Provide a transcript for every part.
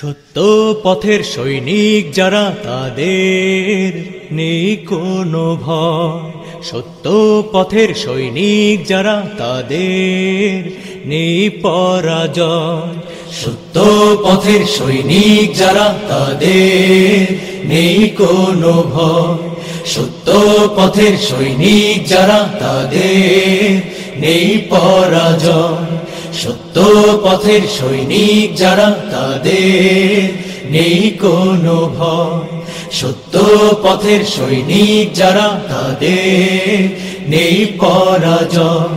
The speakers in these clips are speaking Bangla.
সত্য পথের সৈনিক যারা, তাদের নেই কোনো ভয়। সত্য পথের সৈনিক যারা, তাদের নেই পরাজয়। সত্য পথের সৈনিক যারা, তাদের নেই কোনো ভয়। সত্য পথের সৈনিক যারা, তাদের নেই পরাজয়। সত্য পথের সৈনিক যারা তাদের নেই কোনো ভয়। সত্য পথের সৈনিক যারা তাদের নেই পরাজয়।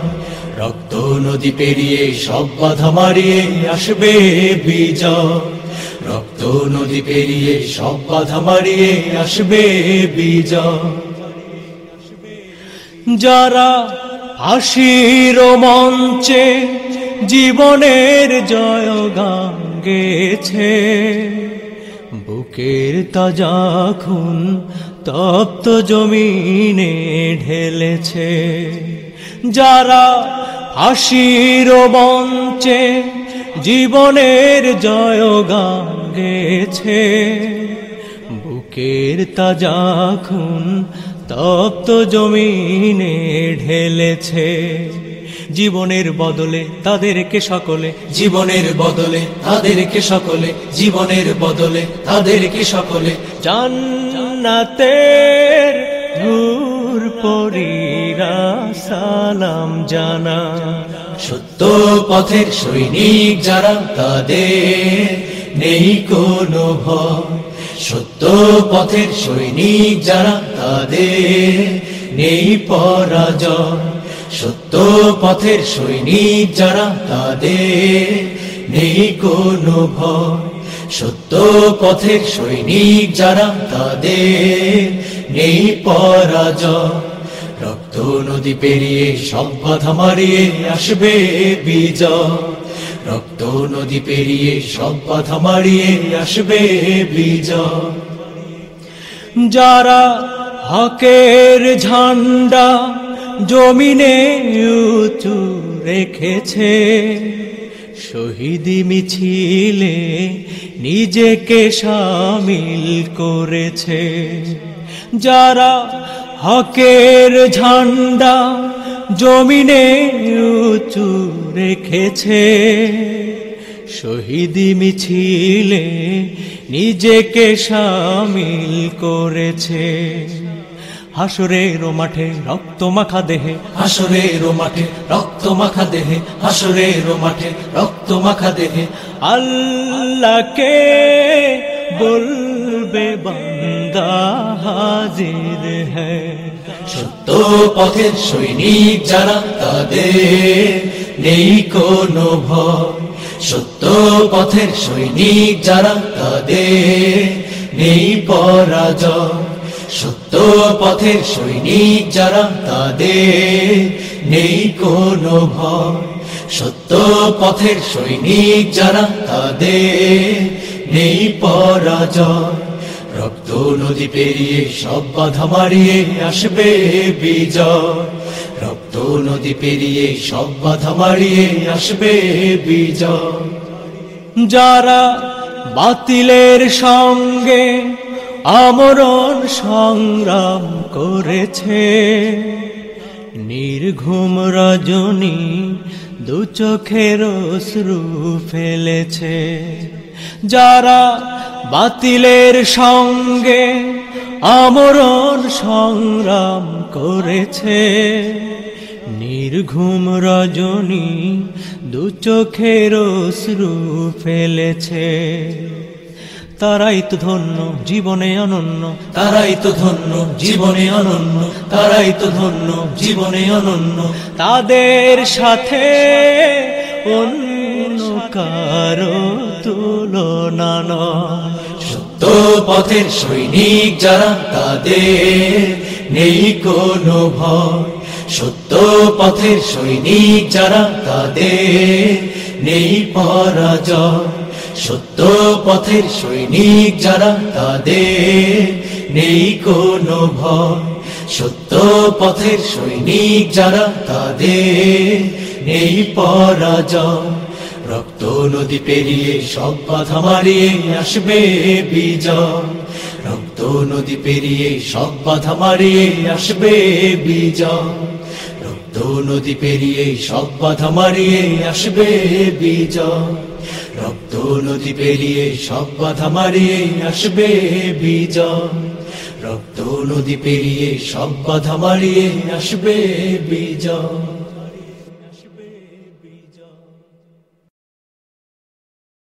রক্ত নদী পেরিয়ে সব বাধা মারিয়ে আসবে বিজয়। রক্ত নদী পেরিয়ে সব বাধা মারিয়ে আসবে বিজয়। যারা হাসির মঞ্চে জীবনের জয় গান গেছে। বুকের তাজা খুন তপ্ত জমিনে ঢেলেছে। যারা হাসির মঞ্চে জীবনের জয় গান গেছে। বুকের তাজা খুন তপ্ত জমিনে ঢেলেছে। জীবনের বদলে তাদেরকে সকলে, জীবনের বদলে তাদেরকে সকলে, জীবনের বদলে তাদেরকে সকলে। জান্নাতের নূর সালাম জানা সত্য পথের সৈনিক যারা, তাদের নেই কোনো ভয়। সত্য পথের সৈনিক যারা, তাদের নেই পরাজয়। সত্য পথের সৈনিক যারা, তাদের নেই কোনো ভয়। সত্য পথের সৈনিক যারা, তাদের নেই পরাজয়। রক্ত নদী পেরিয়ে সব বাধা মারিয়ে আসবে বিজয়। রক্ত নদী পেরিয়ে সব বাধা মারিয়ে আসবে বিজয়। যারা হকের ঝান্ডা জমিনে উঁচু রেখেছে। শহীদি মিছিলে নিজেকে সামিল করেছে। যারা হকের ঝান্ডা জমিনে উঁচু রেখেছে, শহীদি মিছিলে নিজেকে সামিল করেছে। হাসরের মাঠে রক্ত মাখা দেহে। হাসরের মাঠে রক্ত মাখা দেহে। হাসরের মাঠে রক্ত মাখা দেহে। আল্লাহকে বলবে বান্দা হাজির হ্যাঁ সত্য পথের সৈনিক যারা তাদের নেই কোনো ভয়। সত্য পথের সৈনিক যারা তাদের নেই পরাজয়। সত্য পথের সৈনিক যারা তাদের নেই কোনো ভয়। সত্য পথের সৈনিক যারা তাদের নেই পরাজয়। রক্ত নদী পেরিয়ে সব বাধা মারিয়ে আসবে বিজয়। রক্ত নদী পেরিয়ে সব বাধা মারিয়ে আসবে বিজয়। যারা বাতিলের সঙ্গে আমরণ সংগ্রাম করেছে। নির্ঘুম রজনী দু চোখের শ্রু ফেলেছে। যারা বাতিলের সঙ্গে আমরণ সংগ্রাম করেছে, নির্ঘুম রজনী দু চোখের শ্রু ফেলেছে। তারাই তো ধন্য, জীবনে অনন্য। তারাই তো ধন্য, জীবনে অনন্য। তারাই তো ধন্য, জীবনে অনন্য। তাদের সাথে অন্য কারও তুলনা সত্য পথের সৈনিক যারা, তাদের নেই কোনো ভয়। সত্য পথের সৈনিক যারা, তাদের নেই পরাজয়। সত্য পথের সৈনিক যারা, তাদের নেই কোনো ভয়। সত্য পথের সৈনিক যারা, তাদের নেই পরাজয়। রক্ত নদী পেরিয়ে সব বাধা মারিয়ে আসবে বিজয়। রক্ত নদী পেরিয়ে সব বাধা মারিয়ে আসবে বিজয়। রক্ত নদী পেরিয়ে সব বাধা মারিয়ে আসবে বিজয়। নদী পেরিয়ে সব বাধা মারিয়ে আসবে বিজয়। রক্ত নদী পেরিয়ে সব বাধা মারিয়ে আসবে বিজয়।